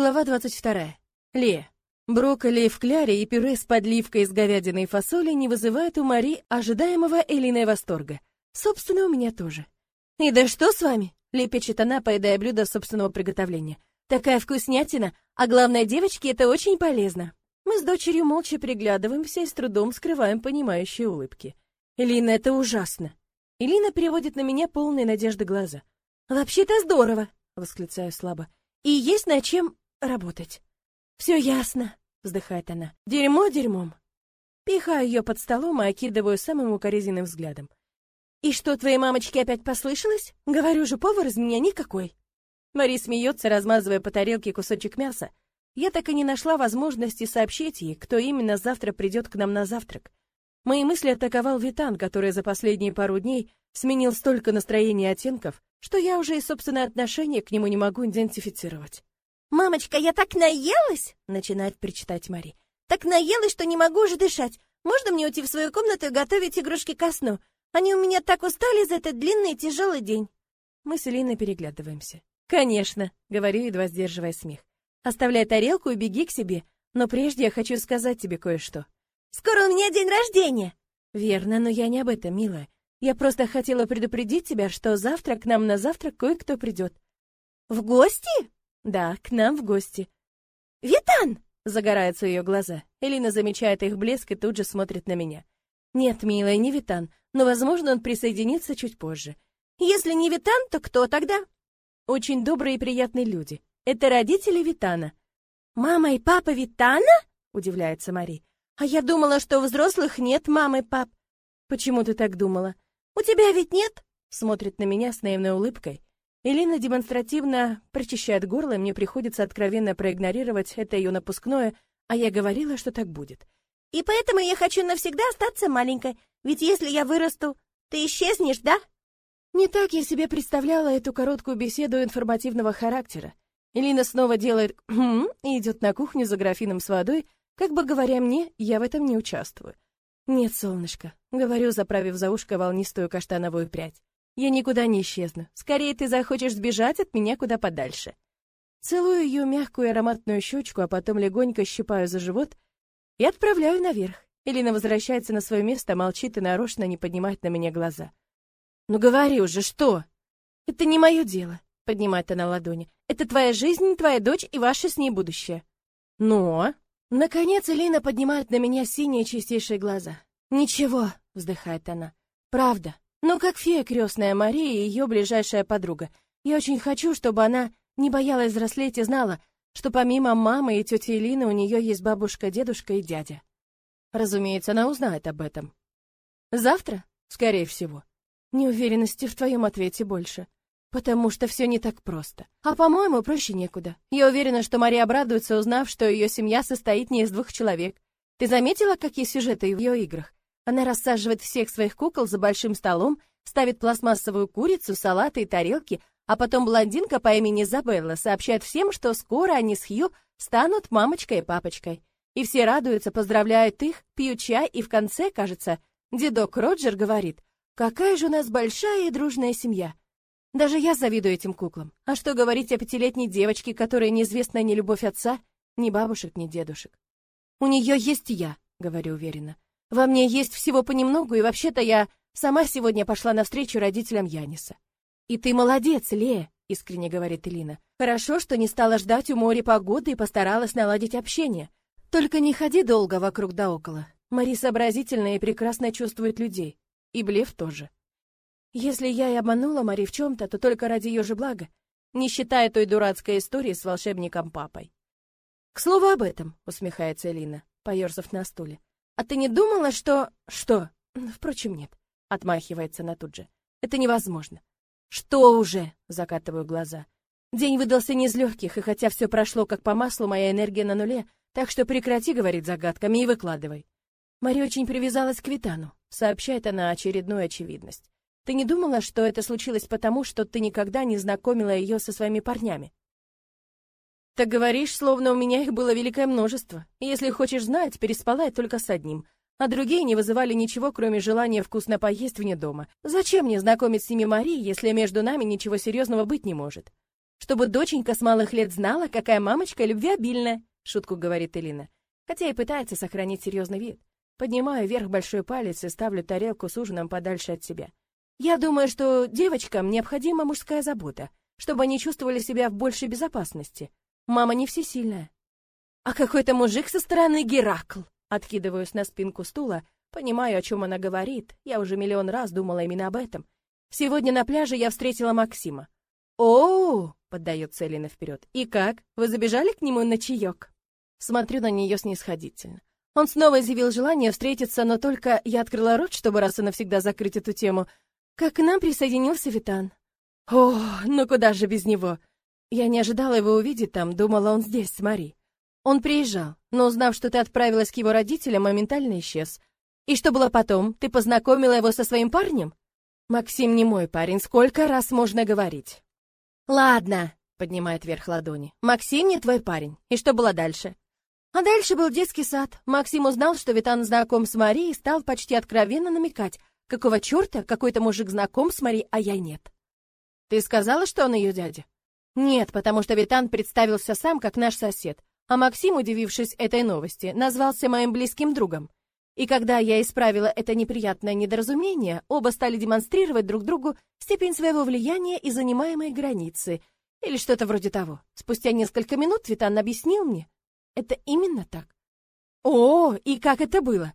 Глава 22. Ле. Брокколи в кляре и пюре с подливкой из говядины и фасоли не вызывают у Мари ожидаемого Элиной восторга. Собственно, у меня тоже. «И да что с вами?» — лепечет она, поедая блюдо собственного приготовления. «Такая вкуснятина, а главное, девочки, это очень полезно». Мы с дочерью молча переглядываемся и с трудом скрываем понимающие улыбки. «Элина, это ужасно!» Элина переводит на меня полные надежды глаза. «Вообще-то здорово!» — восклицаю слабо. «И есть над чем работать». «Все ясно», — вздыхает она. «Дерьмо дерьмом». Пихаю ее под столом и окидываю самым укоризненным взглядом. «И что, твоей мамочке опять послышалось? Говорю же, повар из меня никакой». Мари смеется, размазывая по тарелке кусочек мяса. Я так и не нашла возможности сообщить ей, кто именно завтра придет к нам на завтрак. Мои мысли атаковал Витан, который за последние пару дней сменил столько настроений и оттенков, что я уже и собственное отношение к нему не могу идентифицировать. «Мамочка, я так наелась!» — начинает причитать Мари. «Так наелась, что не могу уже дышать. Можно мне уйти в свою комнату и готовить игрушки ко сну? Они у меня так устали за этот длинный и тяжелый день». Мы с Элиной переглядываемся. «Конечно», — говорю, едва сдерживая смех. «Оставляй тарелку и беги к себе, но прежде я хочу сказать тебе кое-что». «Скоро у меня день рождения!» «Верно, но я не об этом, милая. Я просто хотела предупредить тебя, что завтра к нам на завтрак кое-кто придет». «В гости?» Да, к нам в гости. Витан! Загораются ее глаза. Элина замечает их блеск и тут же смотрит на меня. Нет, милая, не Витан, но, возможно, он присоединится чуть позже. Если не Витан, то кто тогда? Очень добрые и приятные люди. Это родители Витана. Мама и папа Витана? Удивляется Мари. А я думала, что у взрослых нет мамы и пап. Почему ты так думала? У тебя ведь нет? Смотрит на меня с наивной улыбкой. Элина демонстративно прочищает горло, и мне приходится откровенно проигнорировать это ее напускное, а я говорила, что так будет. И поэтому я хочу навсегда остаться маленькой, ведь если я вырасту, ты исчезнешь, да? Не так я себе представляла эту короткую беседу информативного характера. Элина снова делает «хм» и идет на кухню за графином с водой, как бы говоря мне, я в этом не участвую. «Нет, солнышко», — говорю, заправив за ушко волнистую каштановую прядь. Я никуда не исчезну. Скорее ты захочешь сбежать от меня куда подальше. Целую ее мягкую ароматную щечку, а потом легонько щипаю за живот и отправляю наверх. Элина возвращается на свое место, молчит и нарочно не поднимает на меня глаза. «Ну говори уже, что?» «Это не мое дело», — поднимает она ладони. «Это твоя жизнь, твоя дочь и ваше с ней будущее». «Но...» Наконец Элина поднимает на меня синие чистейшие глаза. «Ничего», — вздыхает она. «Правда, но как фея крестная Мария и ее ближайшая подруга. Я очень хочу, чтобы она не боялась взрослеть и знала, что помимо мамы и тети Элины у нее есть бабушка, дедушка и дядя. Разумеется, она узнает об этом. Завтра? Скорее всего. Неуверенности в твоем ответе больше. Потому что все не так просто. А по-моему, проще некуда. Я уверена, что Мария обрадуется, узнав, что ее семья состоит не из двух человек. Ты заметила, какие сюжеты в ее играх? Она рассаживает всех своих кукол за большим столом, ставит пластмассовую курицу, салаты и тарелки, а потом блондинка по имени Забелла сообщает всем, что скоро они с Хью станут мамочкой и папочкой. И все радуются, поздравляют их, пьют чай, и в конце, кажется, дедок Роджер говорит, «Какая же у нас большая и дружная семья!» Даже я завидую этим куклам. А что говорить о пятилетней девочке, которой неизвестна ни любовь отца, ни бабушек, ни дедушек? «У нее есть я», — говорю уверенно. Во мне есть всего понемногу, и вообще-то я сама сегодня пошла навстречу родителям Яниса. И ты молодец, Лея, искренне говорит Элина. Хорошо, что не стала ждать у моря погоды и постаралась наладить общение. Только не ходи долго вокруг да около. Мари сообразительная и прекрасно чувствует людей. И Блев тоже. Если я и обманула Мари в чем-то, то только ради ее же блага, не считая той дурацкой истории с волшебником папой. К слову об этом, усмехается Элина, поерзав на стуле. А ты не думала, что... Что? Впрочем, нет. Отмахивается она тут же. Это невозможно. Что уже? Закатываю глаза. День выдался не из легких, и хотя все прошло как по маслу, моя энергия на нуле, так что прекрати говорить загадками и выкладывай. Мария очень привязалась к Витану, сообщает она очередную очевидность. Ты не думала, что это случилось потому, что ты никогда не знакомила ее со своими парнями? Так говоришь, словно у меня их было великое множество. Если хочешь знать, переспала я только с одним, а другие не вызывали ничего, кроме желания вкусно поесть вне дома. Зачем мне знакомить с ними Марии, если между нами ничего серьезного быть не может? Чтобы доченька с малых лет знала, какая мамочка любвеобильная, шутку говорит Элина, хотя и пытается сохранить серьезный вид. Поднимаю вверх большой палец и ставлю тарелку с ужином подальше от себя. Я думаю, что девочкам необходима мужская забота, чтобы они чувствовали себя в большей безопасности. Мама не всесильная. А какой-то мужик со стороны Геракл. Откидываюсь на спинку стула, понимаю, о чем она говорит. Я уже миллион раз думала именно об этом. Сегодня на пляже я встретила Максима. О, поддается Элина вперед. И как? Вы забежали к нему на чаек? Смотрю на нее снисходительно. Он снова изъявил желание встретиться, но только я открыла рот, чтобы раз и навсегда закрыть эту тему, как к нам присоединился Витан. О, ну куда же без него? Я не ожидала его увидеть там, думала, он здесь, с Мари. Он приезжал, но узнав, что ты отправилась к его родителям, моментально исчез. И что было потом? Ты познакомила его со своим парнем? Максим не мой парень, сколько раз можно говорить? Ладно, поднимает вверх ладони. Максим не твой парень. И что было дальше? А дальше был детский сад. Максим узнал, что Витан знаком с Марией, и стал почти откровенно намекать, какого черта какой-то мужик знаком с Марией, а я нет. Ты сказала, что он ее дядя? Нет, потому что Витан представился сам как наш сосед, а Максим, удивившись этой новости, назвался моим близким другом. И когда я исправила это неприятное недоразумение, оба стали демонстрировать друг другу степень своего влияния и занимаемой границы, или что-то вроде того. Спустя несколько минут Витан объяснил мне, это именно так. О, и как это было?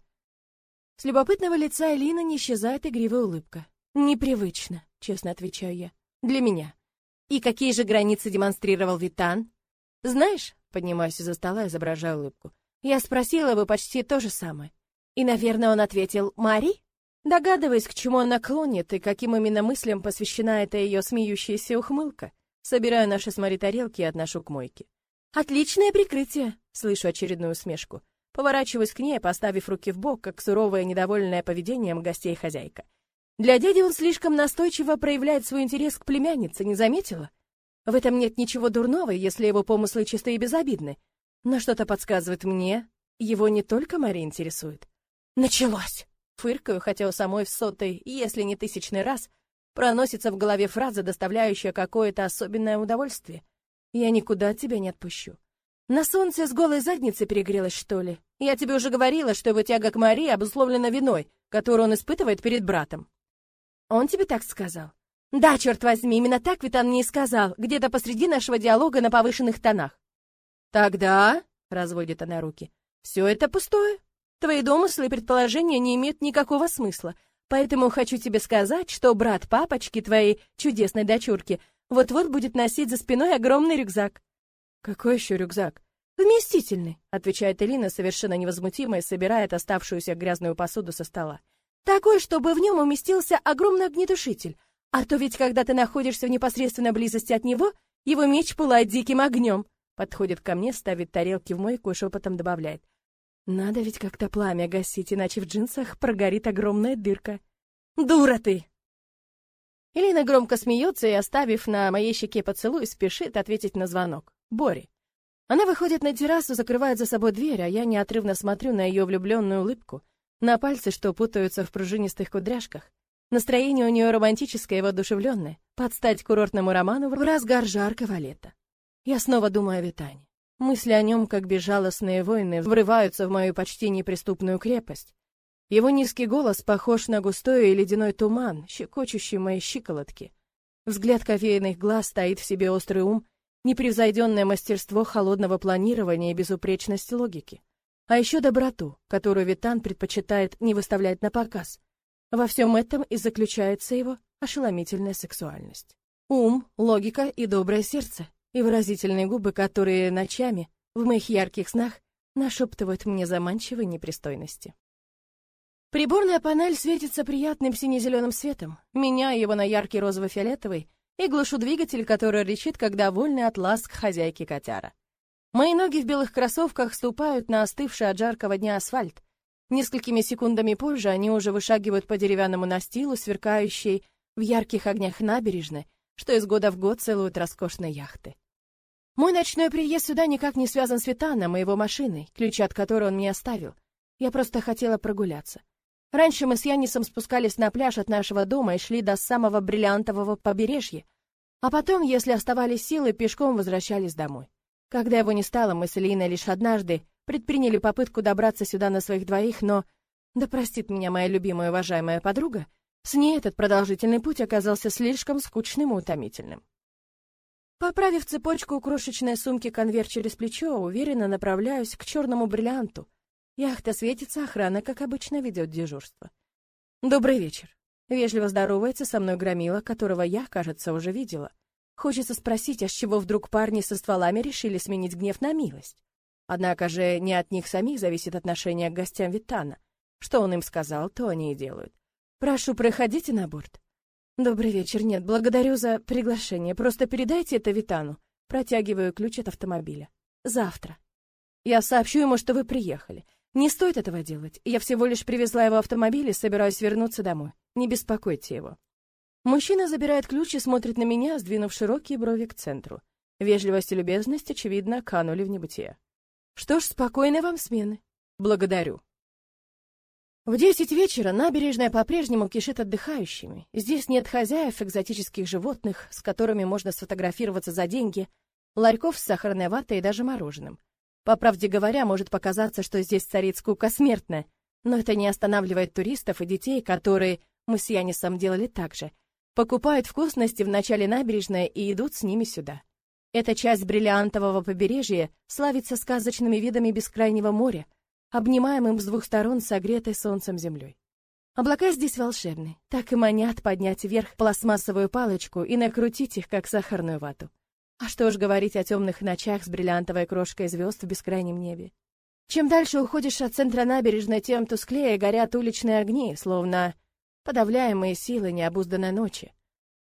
С любопытного лица Элины не исчезает игривая улыбка. Непривычно, честно отвечаю я. Для меня. И какие же границы демонстрировал Витан? Знаешь, поднимаюсь из-за стола, изображая улыбку. Я спросила бы почти то же самое. И, наверное, он ответил «Мари?» Догадываясь, к чему она клонит и каким именно мыслям посвящена эта ее смеющаяся ухмылка, собираю наши с Мари тарелки и отношу к мойке. «Отличное прикрытие!» — слышу очередную усмешку. Поворачиваюсь к ней, поставив руки в бок, как суровое недовольное поведением гостей хозяйка. Для дяди он слишком настойчиво проявляет свой интерес к племяннице, не заметила? В этом нет ничего дурного, если его помыслы чисты и безобидны. Но что-то подсказывает мне, его не только Мария интересует. Началось! Фыркаю, хотя у самой в сотый, если не тысячный раз, проносится в голове фраза, доставляющая какое-то особенное удовольствие. Я никуда тебя не отпущу. На солнце с голой задницей перегрелась, что ли? Я тебе уже говорила, что его тяга к Марии обусловлена виной, которую он испытывает перед братом. Он тебе так сказал? Да, черт возьми, именно так Витан мне и сказал, где-то посреди нашего диалога на повышенных тонах. Тогда, разводит она руки, все это пустое. Твои домыслы и предположения не имеют никакого смысла. Поэтому хочу тебе сказать, что брат папочки твоей чудесной дочурки вот-вот будет носить за спиной огромный рюкзак. Какой еще рюкзак? Вместительный, отвечает Элина совершенно невозмутимо и собирает оставшуюся грязную посуду со стола. Такой, чтобы в нем уместился огромный огнетушитель. А то ведь, когда ты находишься в непосредственной близости от него, его меч пылает диким огнем. Подходит ко мне, ставит тарелки в мойку и шепотом добавляет. Надо ведь как-то пламя гасить, иначе в джинсах прогорит огромная дырка. Дура ты! Элина громко смеется и, оставив на моей щеке поцелуй, спешит ответить на звонок. Бори. Она выходит на террасу, закрывает за собой дверь, а я неотрывно смотрю на ее влюбленную улыбку, на пальцы, что путаются в пружинистых кудряшках. Настроение у нее романтическое и воодушевленное, под стать курортному роману в разгар жаркого лета. Я снова думаю о Витане. Мысли о нем, как безжалостные воины, врываются в мою почти неприступную крепость, его низкий голос похож на густой и ледяной туман, щекочущий мои щиколотки. Взгляд кофейных глаз стоит в себе острый ум, непревзойденное мастерство холодного планирования и безупречность логики. А еще доброту, которую Витан предпочитает не выставлять на показ. Во всем этом и заключается его ошеломительная сексуальность. Ум, логика и доброе сердце, и выразительные губы, которые ночами, в моих ярких снах, нашептывают мне заманчивые непристойности. Приборная панель светится приятным сине-зеленым светом, меняя его на яркий розово-фиолетовый, и глушу двигатель, который рычит, как довольный от ласк хозяйки котяра. Мои ноги в белых кроссовках ступают на остывший от жаркого дня асфальт. Несколькими секундами позже они уже вышагивают по деревянному настилу, сверкающей в ярких огнях набережной, что из года в год целуют роскошные яхты. Мой ночной приезд сюда никак не связан с Витаном и его машиной, ключи от которой он мне оставил. Я просто хотела прогуляться. Раньше мы с Янисом спускались на пляж от нашего дома и шли до самого бриллиантового побережья. А потом, если оставались силы, пешком возвращались домой. Когда его не стало, мы с Элиной лишь однажды предприняли попытку добраться сюда на своих двоих, но, да простит меня моя любимая уважаемая подруга, с ней этот продолжительный путь оказался слишком скучным и утомительным. Поправив цепочку у крошечной сумки конверт через плечо, уверенно направляюсь к черному бриллианту. Яхта светится, охрана, как обычно, ведет дежурство. «Добрый вечер». Вежливо здоровается со мной громила, которого я, кажется, уже видела. Хочется спросить, а с чего вдруг парни со стволами решили сменить гнев на милость? Однако же не от них самих зависит отношение к гостям Витана. Что он им сказал, то они и делают. «Прошу, проходите на борт». «Добрый вечер. Нет, благодарю за приглашение. Просто передайте это Витану». Протягиваю ключ от автомобиля. «Завтра. Я сообщу ему, что вы приехали. Не стоит этого делать. Я всего лишь привезла его автомобиль и собираюсь вернуться домой. Не беспокойте его». Мужчина забирает ключ и смотрит на меня, сдвинув широкие брови к центру. Вежливость и любезность, очевидно, канули в небытие. «Что ж, спокойной вам смены. Благодарю». В десять вечера набережная по-прежнему кишит отдыхающими. Здесь нет хозяев экзотических животных, с которыми можно сфотографироваться за деньги, ларьков с сахарной ватой и даже мороженым. По правде говоря, может показаться, что здесь царит скука смертная, но это не останавливает туристов и детей, которые, мы с Янисом делали так же, покупают вкусности в начале набережной и идут с ними сюда. Эта часть бриллиантового побережья славится сказочными видами бескрайнего моря, обнимаемым с двух сторон согретой солнцем землей. Облака здесь волшебны, так и манят поднять вверх пластмассовую палочку и накрутить их, как сахарную вату. А что ж говорить о темных ночах с бриллиантовой крошкой звезд в бескрайнем небе. Чем дальше уходишь от центра набережной, тем тусклее горят уличные огни, словно подавляемые силы необузданной ночи.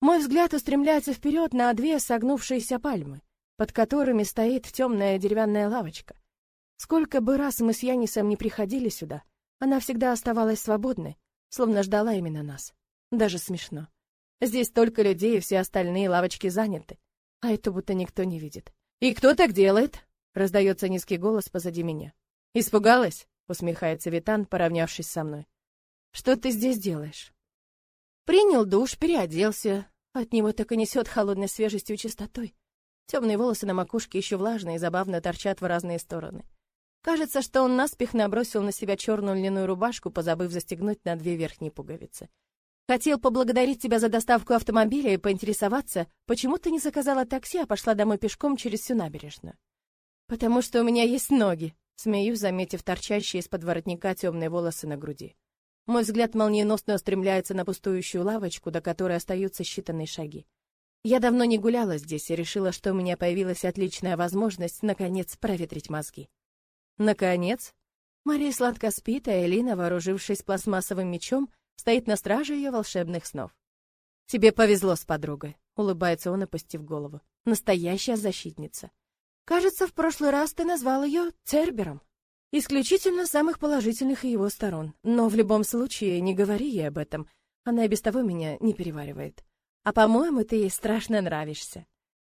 Мой взгляд устремляется вперед на две согнувшиеся пальмы, под которыми стоит темная деревянная лавочка. Сколько бы раз мы с Янисом не приходили сюда, она всегда оставалась свободной, словно ждала именно нас. Даже смешно. Здесь столько людей, и все остальные лавочки заняты, а это будто никто не видит. «И кто так делает?» — раздается низкий голос позади меня. «Испугалась?» — усмехается Витан, поравнявшись со мной. «Что ты здесь делаешь?» Принял душ, переоделся. От него так и несет холодной свежестью и чистотой. Темные волосы на макушке еще влажные и забавно торчат в разные стороны. Кажется, что он наспех набросил на себя черную льняную рубашку, позабыв застегнуть на две верхние пуговицы. Хотел поблагодарить тебя за доставку автомобиля и поинтересоваться, почему ты не заказала такси, а пошла домой пешком через всю набережную. Потому что у меня есть ноги, смеюсь, заметив торчащие из-под воротника темные волосы на груди. Мой взгляд молниеносно устремляется на пустующую лавочку, до которой остаются считанные шаги. Я давно не гуляла здесь и решила, что у меня появилась отличная возможность наконец проветрить мозги. Наконец, Мария сладко спит, а Элина, вооружившись пластмассовым мечом, стоит на страже ее волшебных снов. «Тебе повезло с подругой», — улыбается он, опустив голову. «Настоящая защитница. Кажется, в прошлый раз ты назвал ее Цербером. Исключительно самых положительных его сторон. Но в любом случае не говори ей об этом. Она и без того меня не переваривает. А по-моему, ты ей страшно нравишься.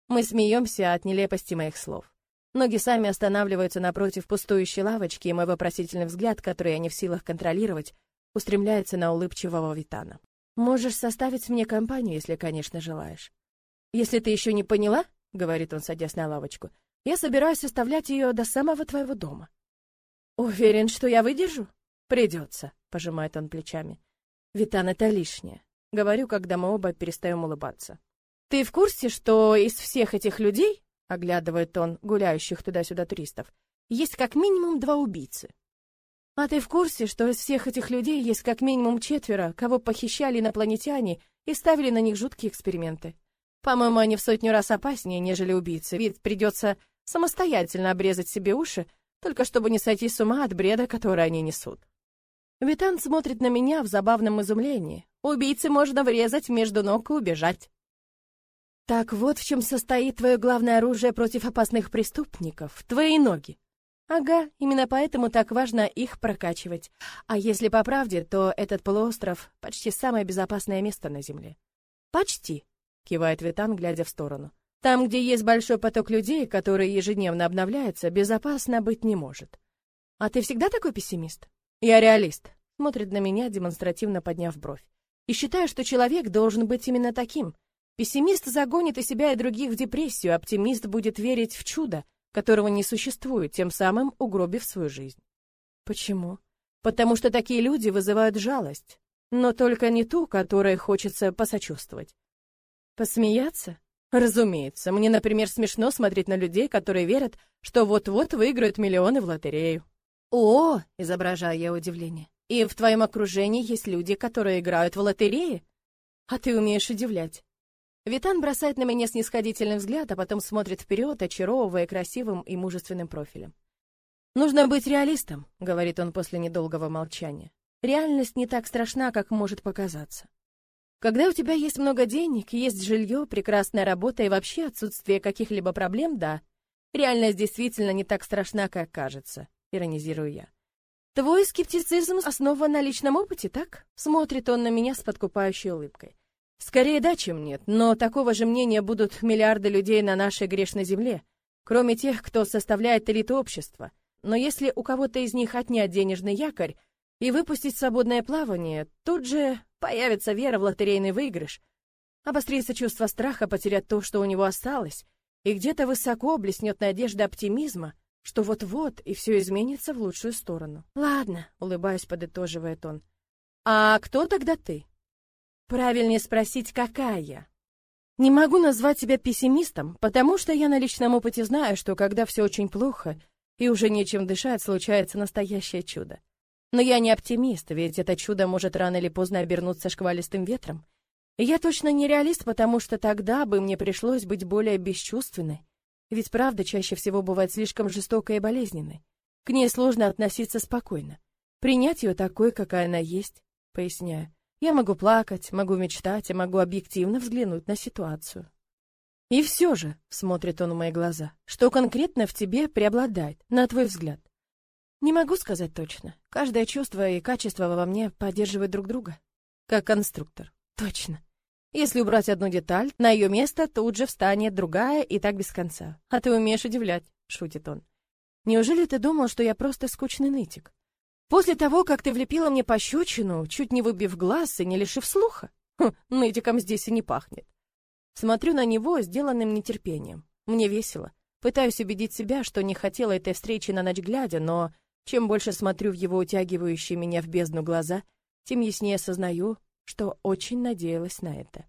Мы смеемся от нелепости моих слов. Ноги сами останавливаются напротив пустующей лавочки, и мой вопросительный взгляд, который я не в силах контролировать, устремляется на улыбчивого Витана. «Можешь составить мне компанию, если, конечно, желаешь». «Если ты еще не поняла», — говорит он, садясь на лавочку, «я собираюсь оставлять ее до самого твоего дома». «Уверен, что я выдержу?» «Придется», — пожимает он плечами. «Витан, это лишнее», — говорю, когда мы оба перестаем улыбаться. «Ты в курсе, что из всех этих людей оглядывает он гуляющих туда-сюда туристов, есть как минимум два убийцы. А ты в курсе, что из всех этих людей есть как минимум четверо, кого похищали инопланетяне и ставили на них жуткие эксперименты? По-моему, они в сотню раз опаснее, нежели убийцы, ведь придется самостоятельно обрезать себе уши, только чтобы не сойти с ума от бреда, который они несут. Витан смотрит на меня в забавном изумлении. Убийце можно врезать между ног и убежать. Так вот в чем состоит твое главное оружие против опасных преступников — твои ноги. Ага, именно поэтому так важно их прокачивать. А если по правде, то этот полуостров — почти самое безопасное место на Земле. Почти, кивает Витан, глядя в сторону. Там, где есть большой поток людей, которые ежедневно обновляются, безопасно быть не может. А ты всегда такой пессимист? Я реалист. Смотрит на меня, демонстративно подняв бровь. И считаю, что человек должен быть именно таким — Пессимист загонит и себя, и других в депрессию, оптимист будет верить в чудо, которого не существует, тем самым угробив свою жизнь. Почему? Потому что такие люди вызывают жалость, но только не ту, которой хочется посочувствовать. Посмеяться? Разумеется, мне, например, смешно смотреть на людей, которые верят, что вот-вот выиграют миллионы в лотерею. О, изображаю я удивление. И в твоем окружении есть люди, которые играют в лотереи? А ты умеешь удивлять. Витан бросает на меня снисходительный взгляд, а потом смотрит вперед, очаровывая красивым и мужественным профилем. «Нужно быть реалистом», — говорит он после недолгого молчания. «Реальность не так страшна, как может показаться. Когда у тебя есть много денег, есть жилье, прекрасная работа и вообще отсутствие каких-либо проблем, да, реальность действительно не так страшна, как кажется», — иронизирую я. «Твой скептицизм основан на личном опыте, так?» Смотрит он на меня с подкупающей улыбкой. Скорее да, чем нет, но такого же мнения будут миллиарды людей на нашей грешной земле, кроме тех, кто составляет элиту общества. Но если у кого-то из них отнять денежный якорь и выпустить свободное плавание, тут же появится вера в лотерейный выигрыш, обострится чувство страха потерять то, что у него осталось, и где-то высоко блеснет надежда оптимизма, что вот-вот и все изменится в лучшую сторону. Ладно, улыбаясь, подытоживает он. А кто тогда ты? Правильнее спросить, какая я. Не могу назвать себя пессимистом, потому что я на личном опыте знаю, что когда все очень плохо и уже нечем дышать, случается настоящее чудо. Но я не оптимист, ведь это чудо может рано или поздно обернуться шквалистым ветром. Я точно не реалист, потому что тогда бы мне пришлось быть более бесчувственной. Ведь правда чаще всего бывает слишком жестокой и болезненной. К ней сложно относиться спокойно. Принять ее такой, какая она есть, поясняю. Я могу плакать, могу мечтать, и могу объективно взглянуть на ситуацию. И все же, смотрит он в мои глаза, что конкретно в тебе преобладает, на твой взгляд? Не могу сказать точно. Каждое чувство и качество во мне поддерживают друг друга. Как конструктор. Точно. Если убрать одну деталь, на ее место тут же встанет другая и так без конца. А ты умеешь удивлять, шутит он. Неужели ты думал, что я просто скучный нытик? После того, как ты влепила мне пощечину, чуть не выбив глаз и не лишив слуха, хм, нытиком здесь и не пахнет. Смотрю на него сделанным нетерпением. Мне весело. Пытаюсь убедить себя, что не хотела этой встречи на ночь глядя, но чем больше смотрю в его утягивающие меня в бездну глаза, тем яснее осознаю, что очень надеялась на это.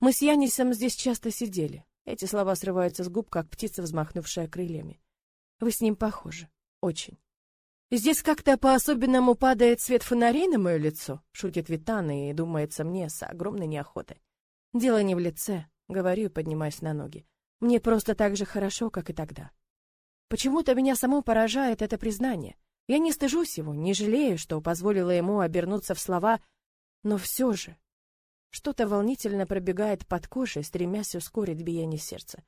Мы с Янисом здесь часто сидели. Эти слова срываются с губ, как птица, взмахнувшая крыльями. Вы с ним похожи. Очень. Здесь как-то по-особенному падает свет фонарей на мое лицо, шутит Витан и думается мне с огромной неохотой. Дело не в лице, говорю и поднимаюсь на ноги. Мне просто так же хорошо, как и тогда. Почему-то меня само поражает это признание. Я не стыжусь его, не жалею, что позволила ему обернуться в слова, но все же что-то волнительно пробегает под кожей, стремясь ускорить биение сердца.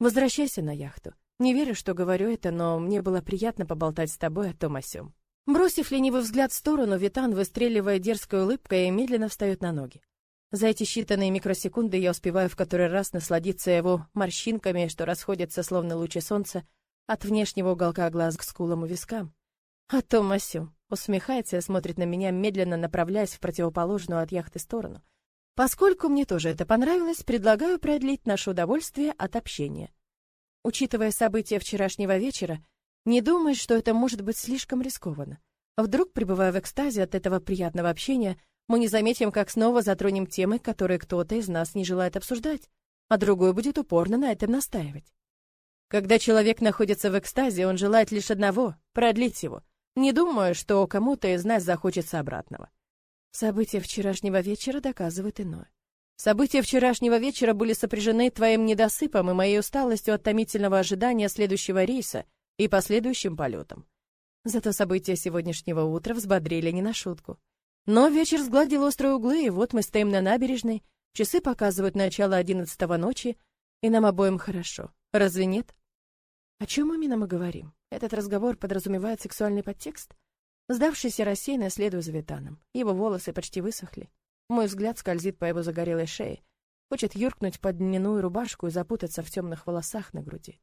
Возвращайся на яхту. Не верю, что говорю это, но мне было приятно поболтать с тобой о том о сём. Бросив ленивый взгляд в сторону, Витан, выстреливая дерзкой улыбкой, медленно встает на ноги. За эти считанные микросекунды я успеваю в который раз насладиться его морщинками, что расходятся словно лучи солнца от внешнего уголка глаз к скулам и вискам. А том о сём. Усмехается и смотрит на меня, медленно направляясь в противоположную от яхты сторону. Поскольку мне тоже это понравилось, предлагаю продлить наше удовольствие от общения. Учитывая события вчерашнего вечера, не думай, что это может быть слишком рискованно. Вдруг, пребывая в экстазе от этого приятного общения, мы не заметим, как снова затронем темы, которые кто-то из нас не желает обсуждать, а другой будет упорно на этом настаивать. Когда человек находится в экстазе, он желает лишь одного — продлить его. Не думаю, что кому-то из нас захочется обратного. События вчерашнего вечера доказывают иное. События вчерашнего вечера были сопряжены твоим недосыпом и моей усталостью от томительного ожидания следующего рейса и последующим полетом. Зато события сегодняшнего утра взбодрили не на шутку. Но вечер сгладил острые углы, и вот мы стоим на набережной, часы показывают начало одиннадцатого ночи, и нам обоим хорошо. Разве нет? О чем именно мы говорим? Этот разговор подразумевает сексуальный подтекст? Сдавшийся рассеянно следую за Витаном. Его волосы почти высохли. Мой взгляд скользит по его загорелой шее. Хочет юркнуть под льняную рубашку и запутаться в темных волосах на груди.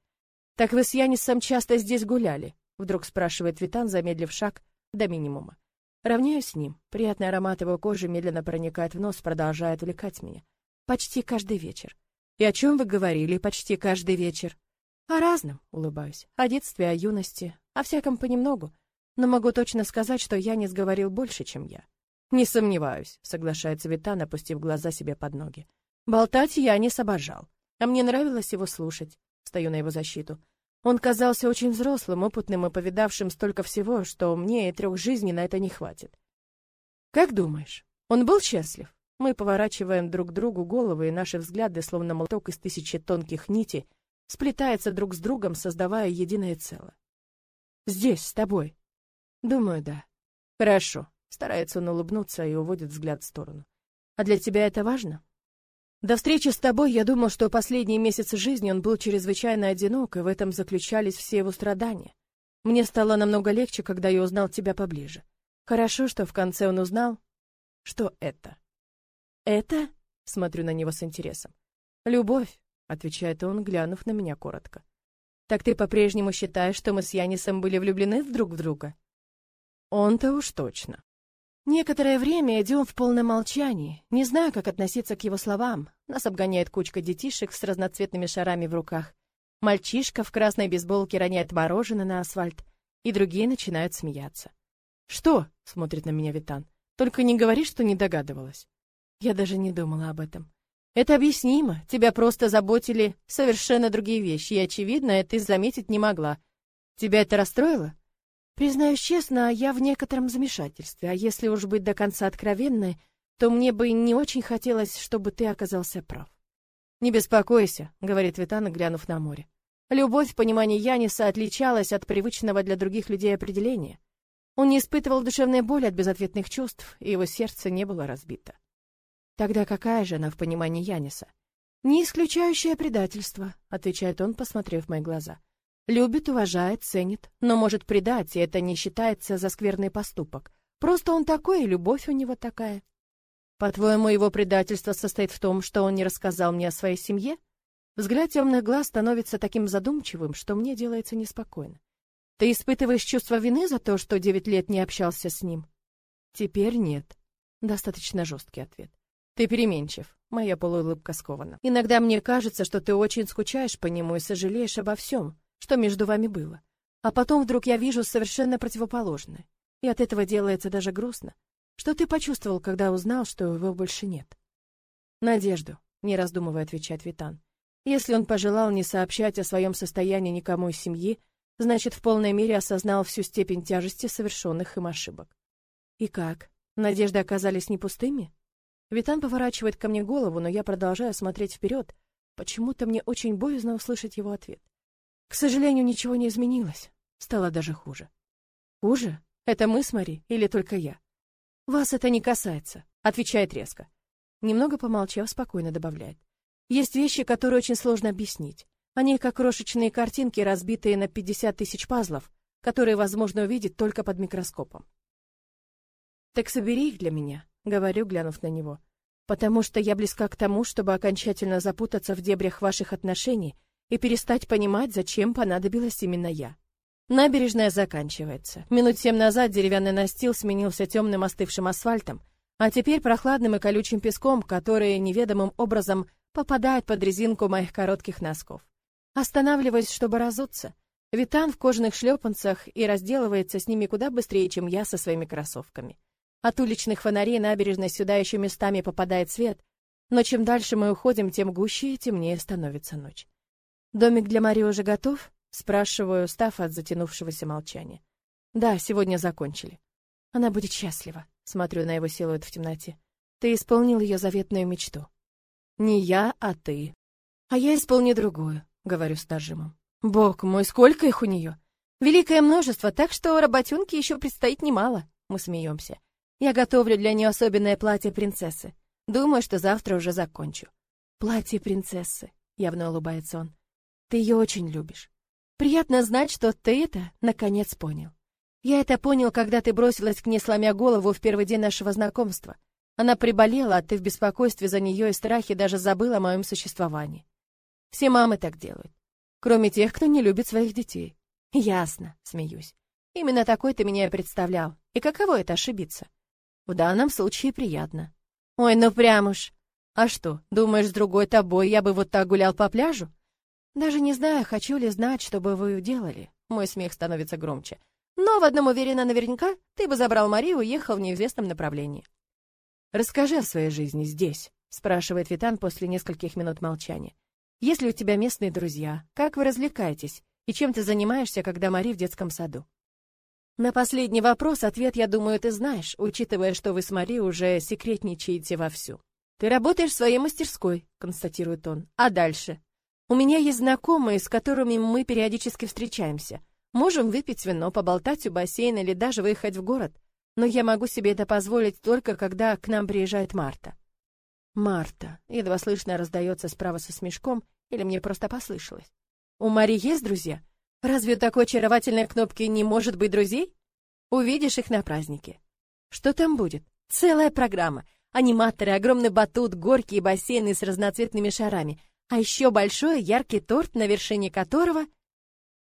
«Так вы с Янисом часто здесь гуляли?» Вдруг спрашивает Витан, замедлив шаг до минимума. Равняюсь с ним. Приятный аромат его кожи медленно проникает в нос, продолжает увлекать меня. Почти каждый вечер. И о чем вы говорили почти каждый вечер? О разном, улыбаюсь. О детстве, о юности, о всяком понемногу. Но могу точно сказать, что я не сговорил больше, чем я. Не сомневаюсь, соглашается Витан, опустив глаза себе под ноги. Болтать я не обожал, а мне нравилось его слушать. Стою на его защиту. Он казался очень взрослым, опытным и повидавшим столько всего, что мне и трех жизней на это не хватит. Как думаешь, он был счастлив? Мы поворачиваем друг другу головы, и наши взгляды, словно молоток из тысячи тонких нитей, сплетаются друг с другом, создавая единое целое. Здесь, с тобой. Думаю, да. Хорошо. Старается он улыбнуться и уводит взгляд в сторону. А для тебя это важно? До встречи с тобой я думал, что последние месяцы жизни он был чрезвычайно одинок, и в этом заключались все его страдания. Мне стало намного легче, когда я узнал тебя поближе. Хорошо, что в конце он узнал, что это. Это? Смотрю на него с интересом. Любовь, отвечает он, глянув на меня коротко. Так ты по-прежнему считаешь, что мы с Янисом были влюблены друг в друга? Он-то уж точно. Некоторое время идем в полном молчании. Не знаю, как относиться к его словам. Нас обгоняет кучка детишек с разноцветными шарами в руках. Мальчишка в красной бейсболке роняет мороженое на асфальт, и другие начинают смеяться. «Что?» — смотрит на меня Витан. «Только не говори, что не догадывалась». Я даже не думала об этом. Это объяснимо. Тебя просто заботили совершенно другие вещи, и, очевидно, ты заметить не могла. Тебя это расстроило? Признаюсь честно, я в некотором замешательстве, а если уж быть до конца откровенной, то мне бы не очень хотелось, чтобы ты оказался прав. «Не беспокойся», — говорит Витана, глянув на море. Любовь в понимании Яниса отличалась от привычного для других людей определения. Он не испытывал душевной боли от безответных чувств, и его сердце не было разбито. Тогда какая же она в понимании Яниса? «Не исключающее предательство», — отвечает он, посмотрев в мои глаза. Любит, уважает, ценит, но может предать, и это не считается за скверный поступок. Просто он такой, и любовь у него такая. По-твоему, его предательство состоит в том, что он не рассказал мне о своей семье? Взгляд темных глаз становится таким задумчивым, что мне делается неспокойно. Ты испытываешь чувство вины за то, что девять лет не общался с ним? Теперь нет. Достаточно жесткий ответ. Ты переменчив. Моя полуулыбка скована. Иногда мне кажется, что ты очень скучаешь по нему и сожалеешь обо всем, что между вами было. А потом вдруг я вижу совершенно противоположное. И от этого делается даже грустно. Что ты почувствовал, когда узнал, что его больше нет? Надежду, не раздумывая, отвечает Витан. Если он пожелал не сообщать о своем состоянии никому из семьи, значит, в полной мере осознал всю степень тяжести совершенных им ошибок. И как? Надежды оказались не пустыми? Витан поворачивает ко мне голову, но я продолжаю смотреть вперед. Почему-то мне очень боязно услышать его ответ. К сожалению, ничего не изменилось. Стало даже хуже. Хуже? Это мы с Мари или только я? Вас это не касается, отвечает резко. Немного помолчав, спокойно добавляет. Есть вещи, которые очень сложно объяснить. Они как крошечные картинки, разбитые на 50 тысяч пазлов, которые возможно увидеть только под микроскопом. Так собери их для меня, говорю, глянув на него. Потому что я близка к тому, чтобы окончательно запутаться в дебрях ваших отношений и перестать понимать, зачем понадобилась именно я. Набережная заканчивается. Минут семь назад деревянный настил сменился темным остывшим асфальтом, а теперь прохладным и колючим песком, который неведомым образом попадает под резинку моих коротких носков. Останавливаюсь, чтобы разуться. Витан в кожаных шлепанцах и разделывается с ними куда быстрее, чем я со своими кроссовками. От уличных фонарей набережной сюда еще местами попадает свет, но чем дальше мы уходим, тем гуще и темнее становится ночь. Домик для Мари уже готов? Спрашиваю, став от затянувшегося молчания. Да, сегодня закончили. Она будет счастлива. Смотрю на его силуэт в темноте. Ты исполнил ее заветную мечту. Не я, а ты. А я исполню другую, говорю с нажимом. Бог мой, сколько их у нее? Великое множество, так что работенки еще предстоит немало. Мы смеемся. Я готовлю для нее особенное платье принцессы. Думаю, что завтра уже закончу. Платье принцессы, явно улыбается он. Ты ее очень любишь. Приятно знать, что ты это наконец понял. Я это понял, когда ты бросилась к ней, сломя голову в первый день нашего знакомства. Она приболела, а ты в беспокойстве за нее и страхе даже забыл о моем существовании. Все мамы так делают, кроме тех, кто не любит своих детей. Ясно, смеюсь. Именно такой ты меня и представлял. И каково это ошибиться? В данном случае приятно. Ой, ну прям уж. А что, думаешь, с другой тобой я бы вот так гулял по пляжу? Даже не знаю, хочу ли знать, что бы вы делали. Мой смех становится громче. Но в одном уверена наверняка, ты бы забрал Марию и уехал в неизвестном направлении. Расскажи о своей жизни здесь, спрашивает Витан после нескольких минут молчания. Есть ли у тебя местные друзья? Как вы развлекаетесь? И чем ты занимаешься, когда Мари в детском саду? На последний вопрос ответ, я думаю, ты знаешь, учитывая, что вы с Мари уже секретничаете вовсю. Ты работаешь в своей мастерской, констатирует он. А дальше? У меня есть знакомые, с которыми мы периодически встречаемся. Можем выпить вино, поболтать у бассейна или даже выехать в город. Но я могу себе это позволить только, когда к нам приезжает Марта. Марта. Едва слышно раздается справа со смешком, или мне просто послышалось. У Мари есть друзья? Разве у такой очаровательной кнопки не может быть друзей? Увидишь их на празднике. Что там будет? Целая программа. Аниматоры, огромный батут, горки и бассейны с разноцветными шарами, а еще большой яркий торт, на вершине которого...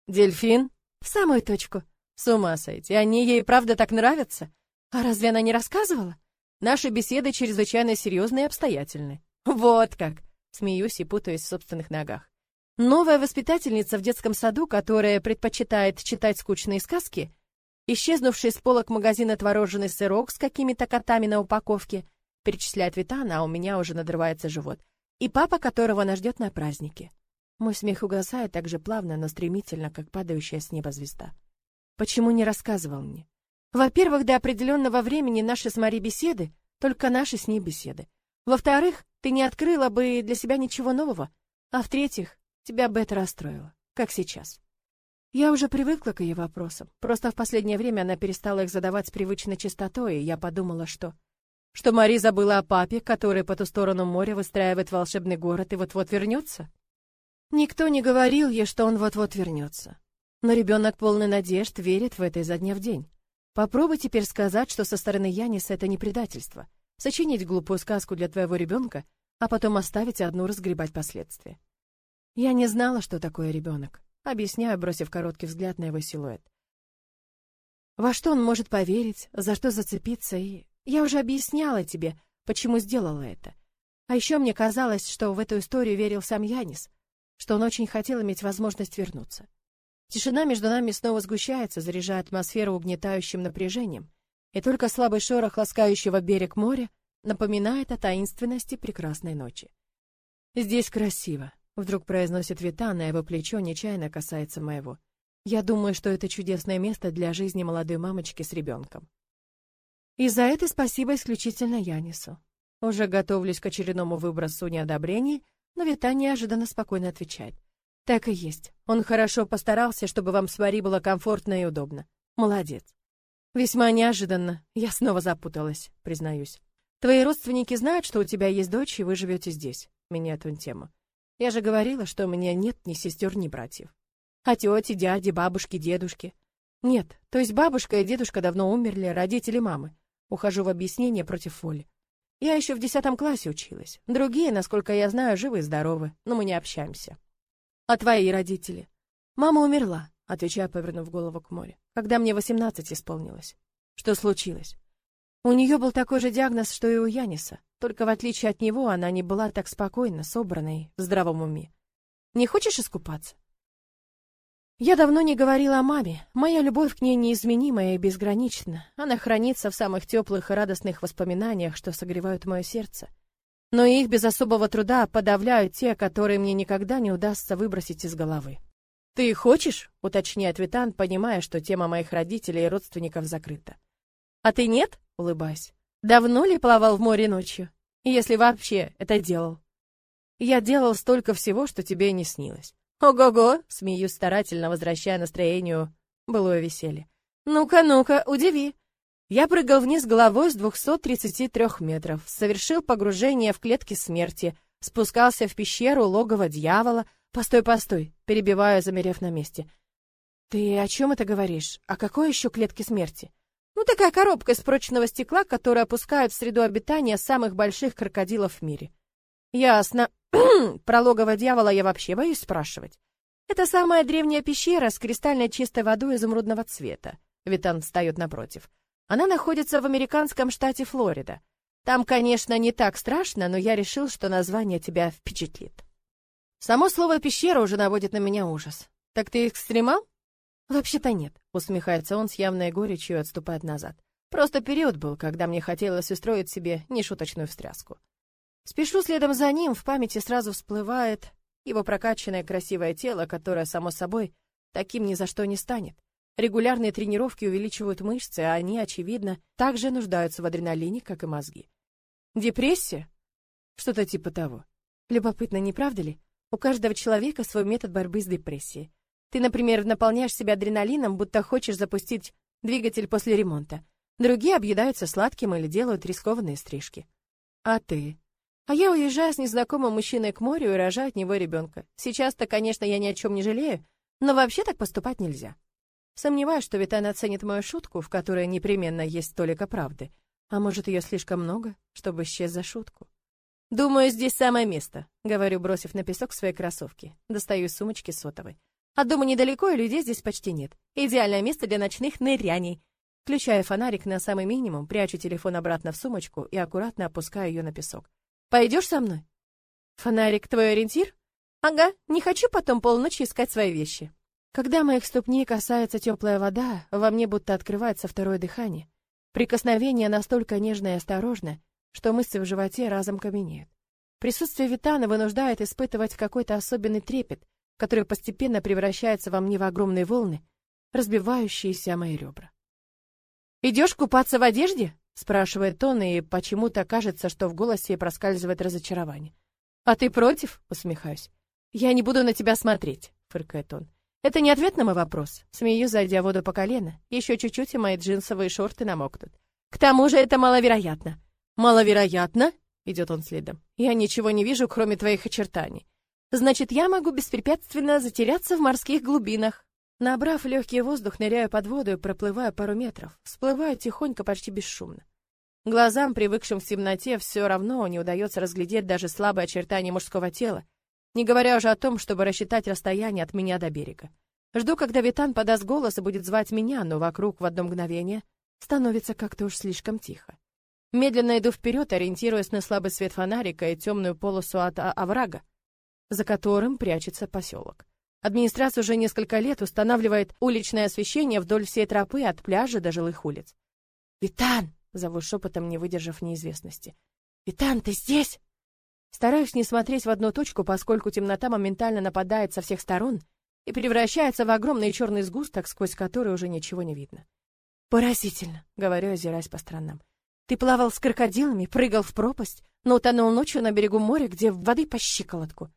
Дельфин? В самую точку. С ума сойти, они ей правда так нравятся? А разве она не рассказывала? Наши беседы чрезвычайно серьезные и обстоятельны. Вот как! Смеюсь и путаюсь в собственных ногах. Новая воспитательница в детском саду, которая предпочитает читать скучные сказки, исчезнувший с полок магазина творожный сырок с какими-то котами на упаковке, перечисляет Витана, а у меня уже надрывается живот, и папа, которого она ждет на празднике. Мой смех угасает так же плавно, но стремительно, как падающая с неба звезда. Почему не рассказывал мне? Во-первых, до определенного времени наши с Мари беседы, только наши с ней беседы. Во-вторых, ты не открыла бы для себя ничего нового. А в-третьих, тебя бы это расстроило, как сейчас. Я уже привыкла к ее вопросам. Просто в последнее время она перестала их задавать с привычной частотой, и я подумала, что... Что Мари забыла о папе, который по ту сторону моря выстраивает волшебный город и вот-вот вернется? Никто не говорил ей, что он вот-вот вернется. Но ребенок полный надежд верит в это изо дня в день. Попробуй теперь сказать, что со стороны Яниса это не предательство. Сочинить глупую сказку для твоего ребенка, а потом оставить одну разгребать последствия. Я не знала, что такое ребенок. Объясняю, бросив короткий взгляд на его силуэт. Во что он может поверить, за что зацепиться, и... Я уже объясняла тебе, почему сделала это. А еще мне казалось, что в эту историю верил сам Янис — что он очень хотел иметь возможность вернуться. Тишина между нами снова сгущается, заряжая атмосферу угнетающим напряжением, и только слабый шорох ласкающего берег моря напоминает о таинственности прекрасной ночи. «Здесь красиво», — вдруг произносит Витан, а его плечо нечаянно касается моего. «Я думаю, что это чудесное место для жизни молодой мамочки с ребенком». И за это спасибо исключительно Янису. Уже готовлюсь к очередному выбросу неодобрений, но Вита неожиданно спокойно отвечает. Так и есть. Он хорошо постарался, чтобы вам с Мари было комфортно и удобно. Молодец. Весьма неожиданно. Я снова запуталась, признаюсь. Твои родственники знают, что у тебя есть дочь, и вы живете здесь. Меняет он тему. Я же говорила, что у меня нет ни сестер, ни братьев. А тети, дяди, бабушки, дедушки? Нет, то есть бабушка и дедушка давно умерли, родители мамы. Ухожу в объяснение против воли. Я еще в десятом классе училась. Другие, насколько я знаю, живы и здоровы, но мы не общаемся. А твои родители? Мама умерла, отвечаю, повернув голову к морю. Когда мне восемнадцать исполнилось. Что случилось? У нее был такой же диагноз, что и у Яниса, только в отличие от него она не была так спокойна, собранной, в здравом уме. Не хочешь искупаться? Я давно не говорила о маме. Моя любовь к ней неизменимая и безгранична. Она хранится в самых теплых и радостных воспоминаниях, что согревают мое сердце. Но их без особого труда подавляют те, которые мне никогда не удастся выбросить из головы. «Ты хочешь?» — уточняет Витан, понимая, что тема моих родителей и родственников закрыта. «А ты нет?» — улыбаясь. «Давно ли плавал в море ночью? Если вообще это делал?» «Я делал столько всего, что тебе не снилось. «Ого-го!» — смеюсь старательно, возвращая настроению былое веселье. «Ну-ка, ну-ка, удиви!» Я прыгал вниз головой с 233 метров, совершил погружение в клетки смерти, спускался в пещеру логово дьявола. «Постой, постой!» — перебиваю, замерев на месте. «Ты о чем это говоришь? О какой еще клетке смерти?» «Ну, такая коробка из прочного стекла, которую опускают в среду обитания самых больших крокодилов в мире». «Ясно. Про дьявола я вообще боюсь спрашивать. Это самая древняя пещера с кристально чистой водой изумрудного цвета. Витан встает напротив. Она находится в американском штате Флорида. Там, конечно, не так страшно, но я решил, что название тебя впечатлит. Само слово «пещера» уже наводит на меня ужас. Так ты экстремал? Вообще-то нет, усмехается он с явной горечью и отступает назад. Просто период был, когда мне хотелось устроить себе нешуточную встряску. Спешу следом за ним, в памяти сразу всплывает его прокачанное красивое тело, которое, само собой, таким ни за что не станет. Регулярные тренировки увеличивают мышцы, а они, очевидно, также нуждаются в адреналине, как и мозги. Депрессия? Что-то типа того. Любопытно, не правда ли? У каждого человека свой метод борьбы с депрессией. Ты, например, наполняешь себя адреналином, будто хочешь запустить двигатель после ремонта. Другие объедаются сладким или делают рискованные стрижки. А ты? А я уезжаю с незнакомым мужчиной к морю и рожаю от него ребенка. Сейчас-то, конечно, я ни о чем не жалею, но вообще так поступать нельзя. Сомневаюсь, что Витан оценит мою шутку, в которой непременно есть толика правды. А может, ее слишком много, чтобы исчез за шутку. «Думаю, здесь самое место», — говорю, бросив на песок свои кроссовки. Достаю из сумочки сотовой. От дома недалеко, и людей здесь почти нет. Идеальное место для ночных ныряний. Включаю фонарик на самый минимум, прячу телефон обратно в сумочку и аккуратно опускаю ее на песок. Пойдешь со мной? Фонарик твой ориентир? Ага, не хочу потом полночи искать свои вещи. Когда моих ступней касается теплая вода, во мне будто открывается второе дыхание. Прикосновение настолько нежное и осторожное, что мышцы в животе разом каменеют. Присутствие Витана вынуждает испытывать какой-то особенный трепет, который постепенно превращается во мне в огромные волны, разбивающиеся о мои ребра. «Идешь купаться в одежде?» — спрашивает он, и почему-то кажется, что в голосе проскальзывает разочарование. «А ты против?» — усмехаюсь. «Я не буду на тебя смотреть», — фыркает он. Это не ответ на мой вопрос. Смею, зайдя в воду по колено. Еще чуть-чуть, и мои джинсовые шорты намокнут. К тому же это маловероятно. Маловероятно? Идет он следом. Я ничего не вижу, кроме твоих очертаний. Значит, я могу беспрепятственно затеряться в морских глубинах. Набрав легкий воздух, ныряю под воду и проплываю пару метров. Всплываю тихонько, почти бесшумно. Глазам, привыкшим к темноте, все равно не удается разглядеть даже слабые очертания мужского тела, не говоря уже о том, чтобы рассчитать расстояние от меня до берега. Жду, когда Витан подаст голос и будет звать меня, но вокруг в одно мгновение становится как-то уж слишком тихо. Медленно иду вперед, ориентируясь на слабый свет фонарика и темную полосу от оврага, за которым прячется поселок. Администрация уже несколько лет устанавливает уличное освещение вдоль всей тропы от пляжа до жилых улиц. «Витан!» — зову шепотом, не выдержав неизвестности. «Витан, ты здесь?» Стараюсь не смотреть в одну точку, поскольку темнота моментально нападает со всех сторон и превращается в огромный черный сгусток, сквозь который уже ничего не видно. «Поразительно», — говорю, озираясь по сторонам. «Ты плавал с крокодилами, прыгал в пропасть, но утонул ночью на берегу моря, где воды по щиколотку».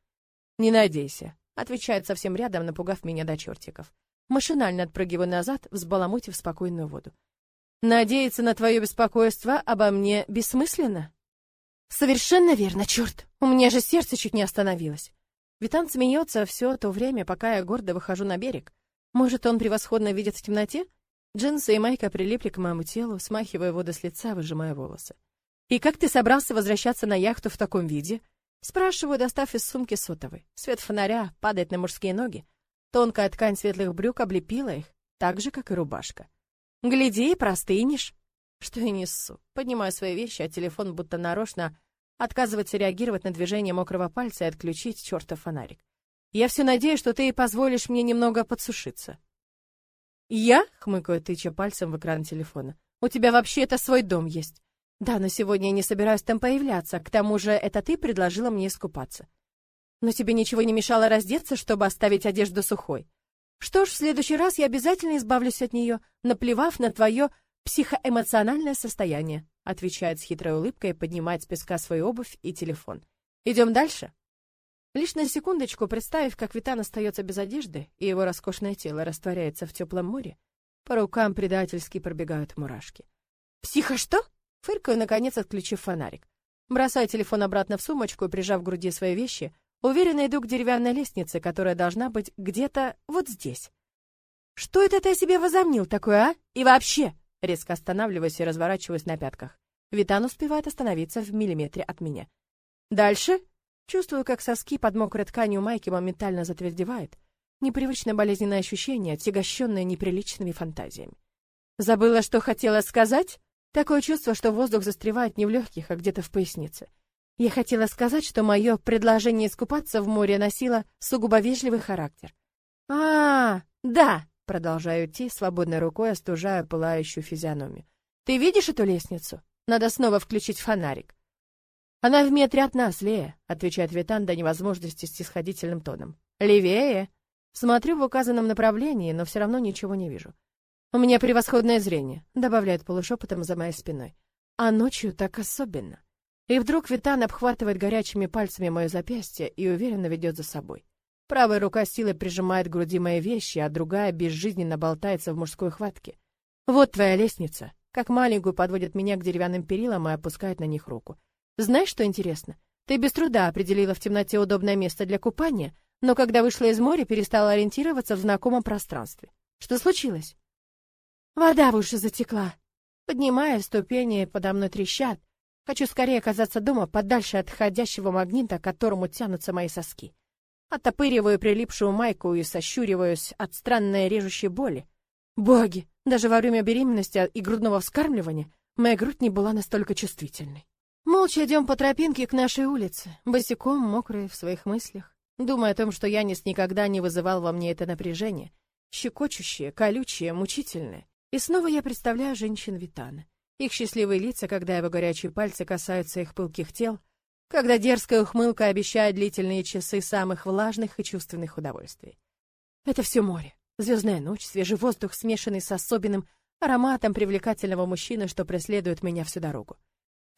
«Не надейся», — отвечает совсем рядом, напугав меня до чертиков. Машинально отпрыгиваю назад, взбаламутив спокойную воду. «Надеяться на твое беспокойство обо мне бессмысленно?» Совершенно верно, черт! У меня же сердце чуть не остановилось. Витан смеется все то время, пока я гордо выхожу на берег. Может, он превосходно видит в темноте? Джинсы и майка прилипли к моему телу, смахивая воду с лица, выжимая волосы. «И как ты собрался возвращаться на яхту в таком виде?» Спрашиваю, достав из сумки сотовый. Свет фонаря падает на мужские ноги. Тонкая ткань светлых брюк облепила их, так же, как и рубашка. «Гляди, простынешь!» Что я несу? Поднимаю свои вещи, а телефон будто нарочно отказывается реагировать на движение мокрого пальца и отключить чертов фонарик. Я все надеюсь, что ты позволишь мне немного подсушиться. Я, хмыкаю, тыча пальцем в экран телефона. У тебя вообще-то свой дом есть. Да, но сегодня я не собираюсь там появляться. К тому же это ты предложила мне искупаться. Но тебе ничего не мешало раздеться, чтобы оставить одежду сухой. Что ж, в следующий раз я обязательно избавлюсь от нее, наплевав на твое Психоэмоциональное состояние, отвечает с хитрой улыбкой и поднимает с песка свою обувь и телефон. Идем дальше. Лишь на секундочку представив, как Витан остается без одежды, и его роскошное тело растворяется в теплом море, по рукам предательски пробегают мурашки. «Психо что?» — фыркаю, наконец отключив фонарик. Бросаю телефон обратно в сумочку и, прижав к груди свои вещи, уверенно иду к деревянной лестнице, которая должна быть где-то вот здесь. «Что это ты себе возомнил такое, а? И вообще, Резко останавливаюсь и разворачиваюсь на пятках. Витан успевает остановиться в миллиметре от меня. Дальше чувствую, как соски под мокрой тканью майки моментально затвердевают. Непривычно болезненное ощущение, отягощенное неприличными фантазиями. Забыла, что хотела сказать? Такое чувство, что воздух застревает не в легких, а где-то в пояснице. Я хотела сказать, что мое предложение искупаться в море носило сугубо вежливый характер. А, да, продолжаю идти, свободной рукой остужая пылающую физиономию. Ты видишь эту лестницу? Надо снова включить фонарик. Она в метре от нас, Лея, отвечает Витан до невозможности с исходительным тоном. Левее. Смотрю в указанном направлении, но все равно ничего не вижу. У меня превосходное зрение, добавляет полушепотом за моей спиной. А ночью так особенно. И вдруг Витан обхватывает горячими пальцами мое запястье и уверенно ведет за собой. Правая рука силой прижимает к груди мои вещи, а другая безжизненно болтается в мужской хватке. Вот твоя лестница. Как маленькую подводит меня к деревянным перилам и опускает на них руку. Знаешь, что интересно? Ты без труда определила в темноте удобное место для купания, но когда вышла из моря, перестала ориентироваться в знакомом пространстве. Что случилось? Вода в уши затекла. Поднимая ступени, подо мной трещат, Хочу скорее оказаться дома, подальше от ходящего магнита, к которому тянутся мои соски. Оттопыриваю прилипшую майку и сощуриваюсь от странной режущей боли. Боги, даже во время беременности и грудного вскармливания моя грудь не была настолько чувствительной. Молча идем по тропинке к нашей улице, босиком, мокрые в своих мыслях, думая о том, что Янис никогда не вызывал во мне это напряжение, щекочущее, колючее, мучительное. И снова я представляю женщин Витана. Их счастливые лица, когда его горячие пальцы касаются их пылких тел, когда дерзкая ухмылка обещает длительные часы самых влажных и чувственных удовольствий. Это все море, звездная ночь, свежий воздух, смешанный с особенным ароматом привлекательного мужчины, что преследует меня всю дорогу.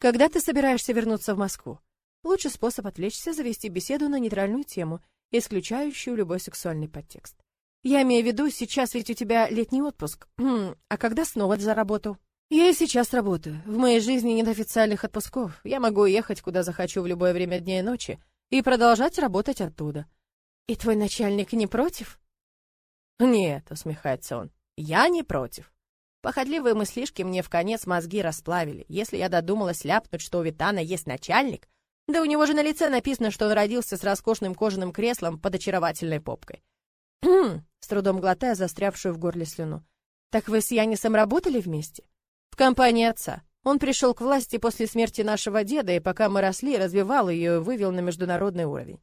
Когда ты собираешься вернуться в Москву? Лучший способ отвлечься — завести беседу на нейтральную тему, исключающую любой сексуальный подтекст. Я имею в виду, сейчас ведь у тебя летний отпуск. а когда снова за работу? Я и сейчас работаю. В моей жизни нет официальных отпусков. Я могу ехать куда захочу в любое время дня и ночи и продолжать работать оттуда. И твой начальник не против? Нет, усмехается он. Я не против. Походливые мыслишки мне в конец мозги расплавили. Если я додумалась ляпнуть, что у Витана есть начальник, да у него же на лице написано, что он родился с роскошным кожаным креслом под очаровательной попкой. с трудом глотая застрявшую в горле слюну. Так вы с Янисом работали вместе? компании отца. Он пришел к власти после смерти нашего деда, и пока мы росли, развивал ее и вывел на международный уровень.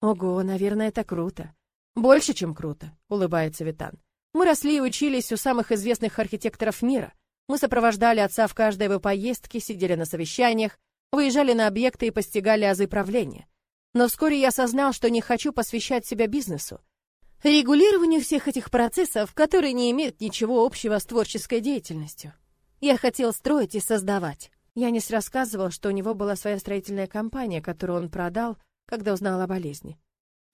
Ого, наверное, это круто. Больше, чем круто, улыбается Витан. Мы росли и учились у самых известных архитекторов мира. Мы сопровождали отца в каждой его поездке, сидели на совещаниях, выезжали на объекты и постигали азы правления. Но вскоре я осознал, что не хочу посвящать себя бизнесу. Регулированию всех этих процессов, которые не имеют ничего общего с творческой деятельностью. Я хотел строить и создавать. Янис рассказывал, что у него была своя строительная компания, которую он продал, когда узнал о болезни.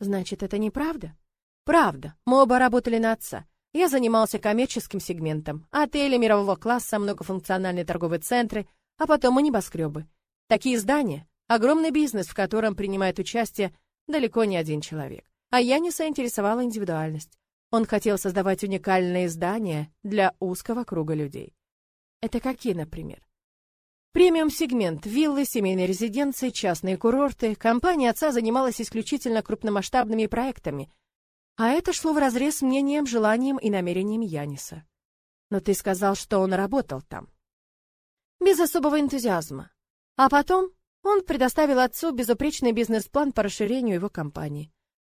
Значит, это неправда? Правда. Мы оба работали на отца. Я занимался коммерческим сегментом, отели мирового класса, многофункциональные торговые центры, а потом и небоскребы. Такие здания — огромный бизнес, в котором принимает участие далеко не один человек. А Яниса интересовала индивидуальность. Он хотел создавать уникальные здания для узкого круга людей. Это какие, например? Премиум-сегмент, виллы, семейные резиденции, частные курорты. Компания отца занималась исключительно крупномасштабными проектами, а это шло вразрез мнением, желанием и намерением Яниса. Но ты сказал, что он работал там. Без особого энтузиазма. А потом он предоставил отцу безупречный бизнес-план по расширению его компании.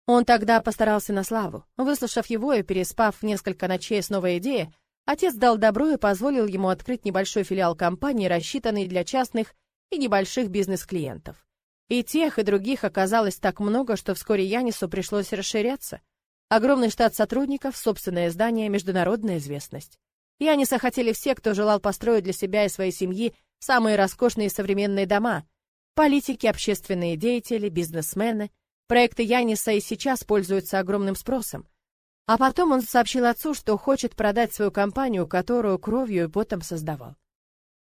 Он тогда постарался на славу. Выслушав его и переспав несколько ночей с новой идеей, Отец дал добро и позволил ему открыть небольшой филиал компании, рассчитанный для частных и небольших бизнес-клиентов. И тех, и других оказалось так много, что вскоре Янису пришлось расширяться. Огромный штат сотрудников, собственное здание, международная известность. Яниса хотели все, кто желал построить для себя и своей семьи самые роскошные современные дома. Политики, общественные деятели, бизнесмены. Проекты Яниса и сейчас пользуются огромным спросом. А потом он сообщил отцу, что хочет продать свою компанию, которую кровью и потом создавал.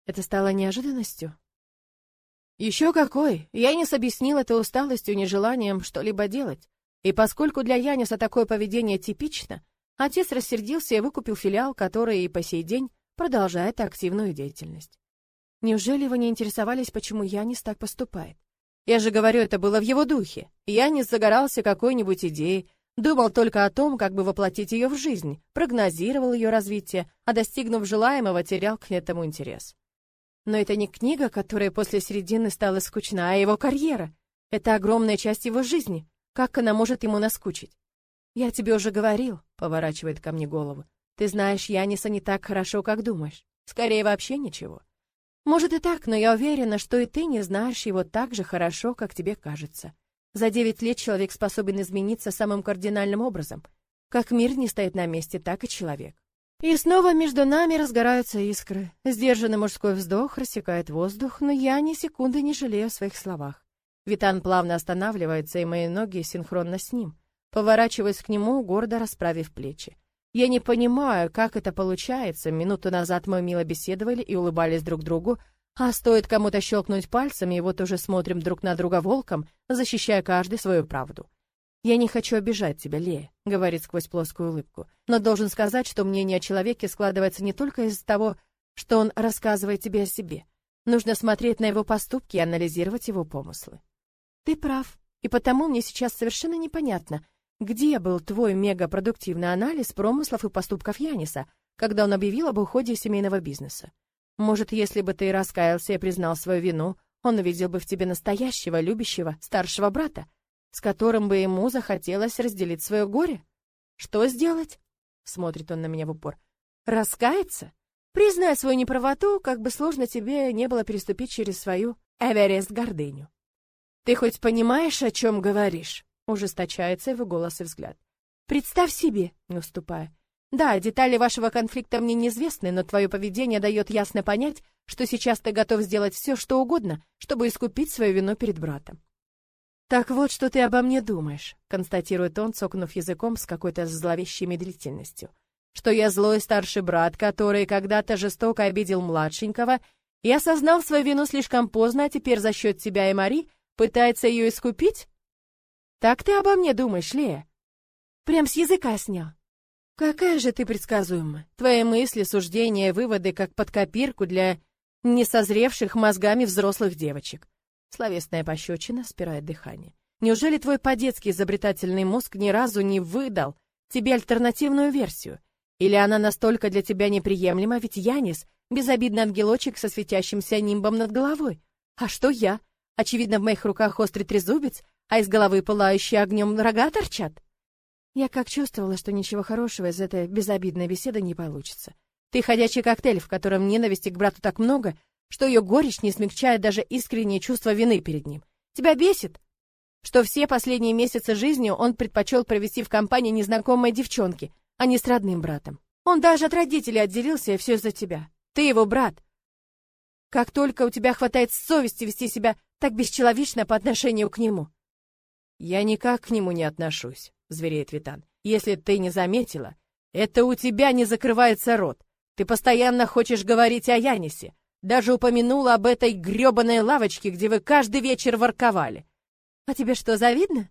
Это стало неожиданностью? Еще какой! Янис объяснил это усталостью, нежеланием что-либо делать. И поскольку для Яниса такое поведение типично, отец рассердился и выкупил филиал, который и по сей день продолжает активную деятельность. Неужели вы не интересовались, почему Янис так поступает? Я же говорю, это было в его духе. Янис загорался какой-нибудь идеей, Думал только о том, как бы воплотить ее в жизнь, прогнозировал ее развитие, а достигнув желаемого, терял к этому интерес. Но это не книга, которая после середины стала скучна, а его карьера. Это огромная часть его жизни. Как она может ему наскучить? Я тебе уже говорил, поворачивает ко мне голову. Ты знаешь Яниса не так хорошо, как думаешь. Скорее вообще ничего. Может и так, но я уверена, что и ты не знаешь его так же хорошо, как тебе кажется. За девять лет человек способен измениться самым кардинальным образом. Как мир не стоит на месте, так и человек. И снова между нами разгораются искры. Сдержанный мужской вздох рассекает воздух, но я ни секунды не жалею о своих словах. Витан плавно останавливается, и мои ноги синхронно с ним. Поворачиваюсь к нему, гордо расправив плечи. Я не понимаю, как это получается. Минуту назад мы мило беседовали и улыбались друг другу, а стоит кому-то щелкнуть пальцами, и вот уже смотрим друг на друга волком, защищая каждый свою правду. «Я не хочу обижать тебя, Лея», — говорит сквозь плоскую улыбку. «Но должен сказать, что мнение о человеке складывается не только из того, что он рассказывает тебе о себе. Нужно смотреть на его поступки и анализировать его помыслы». «Ты прав, и потому мне сейчас совершенно непонятно, где был твой мегапродуктивный анализ промыслов и поступков Яниса, когда он объявил об уходе из семейного бизнеса. Может, если бы ты раскаялся и признал свою вину, он увидел бы в тебе настоящего, любящего, старшего брата, с которым бы ему захотелось разделить свое горе? Что сделать? Смотрит он на меня в упор. Раскаяться? Признать свою неправоту, как бы сложно тебе не было переступить через свою Эверест-гордыню. Ты хоть понимаешь, о чем говоришь? Ужесточается его голос и взгляд. Представь себе, не уступая. Да, детали вашего конфликта мне неизвестны, но твое поведение дает ясно понять, что сейчас ты готов сделать все, что угодно, чтобы искупить свою вину перед братом. «Так вот, что ты обо мне думаешь», — констатирует он, цокнув языком с какой-то зловещей медлительностью. «Что я злой старший брат, который когда-то жестоко обидел младшенького и осознал свою вину слишком поздно, а теперь за счет тебя и Мари пытается ее искупить? Так ты обо мне думаешь, Лея?» Прям с языка снял. Какая же ты предсказуемая. Твои мысли, суждения, выводы как под копирку для несозревших мозгами взрослых девочек. Словесная пощечина спирает дыхание. Неужели твой по-детски изобретательный мозг ни разу не выдал тебе альтернативную версию? Или она настолько для тебя неприемлема, ведь Янис — безобидный ангелочек со светящимся нимбом над головой. А что я? Очевидно, в моих руках острый трезубец, а из головы пылающие огнем рога торчат. Я как чувствовала, что ничего хорошего из этой безобидной беседы не получится. Ты ходячий коктейль, в котором ненависти к брату так много, что ее горечь не смягчает даже искреннее чувство вины перед ним. Тебя бесит, что все последние месяцы жизни он предпочел провести в компании незнакомой девчонки, а не с родным братом. Он даже от родителей отделился, и все из-за тебя. Ты его брат. Как только у тебя хватает совести вести себя так бесчеловечно по отношению к нему. Я никак к нему не отношусь, звереет Витан. Если ты не заметила, это у тебя не закрывается рот. Ты постоянно хочешь говорить о Янисе, даже упомянула об этой грёбаной лавочке, где вы каждый вечер ворковали. А тебе что, завидно?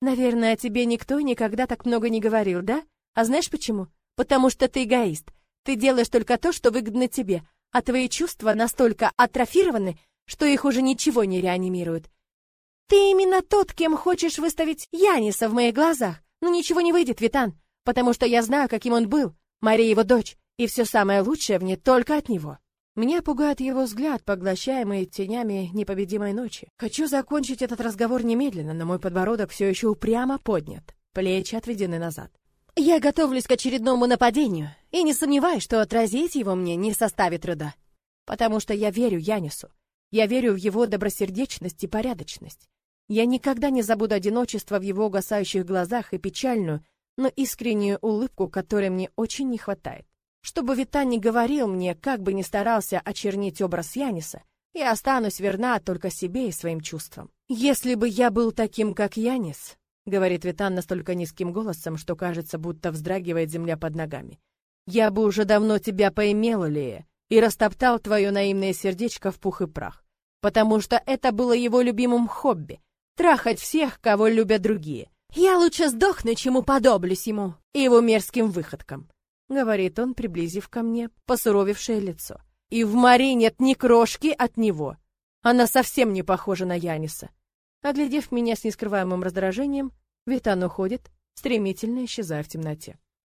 Наверное, о тебе никто никогда так много не говорил, да? А знаешь почему? Потому что ты эгоист. Ты делаешь только то, что выгодно тебе, а твои чувства настолько атрофированы, что их уже ничего не реанимирует. Ты именно тот, кем хочешь выставить Яниса в моих глазах. Но ничего не выйдет, Витан, потому что я знаю, каким он был, Мария его дочь, и все самое лучшее в ней только от него. Меня пугает его взгляд, поглощаемый тенями непобедимой ночи. Хочу закончить этот разговор немедленно, но мой подбородок все еще упрямо поднят. Плечи отведены назад. Я готовлюсь к очередному нападению и не сомневаюсь, что отразить его мне не составит труда. Потому что я верю Янису. Я верю в его добросердечность и порядочность. Я никогда не забуду одиночество в его угасающих глазах и печальную, но искреннюю улыбку, которой мне очень не хватает. Чтобы Витан не говорил мне, как бы ни старался очернить образ Яниса, я останусь верна только себе и своим чувствам. Если бы я был таким, как Янис, говорит Витан настолько низким голосом, что кажется, будто вздрагивает земля под ногами. Я бы уже давно тебя поимел, Лея, и растоптал твое наивное сердечко в пух и прах, потому что это было его любимым хобби трахать всех, кого любят другие. Я лучше сдохну, чем уподоблюсь ему и его мерзким выходкам. — говорит он, приблизив ко мне посуровевшее лицо. «И в Мари нет ни крошки от него. Она совсем не похожа на Яниса». Оглядев меня с нескрываемым раздражением, Витан уходит, стремительно исчезая в темноте.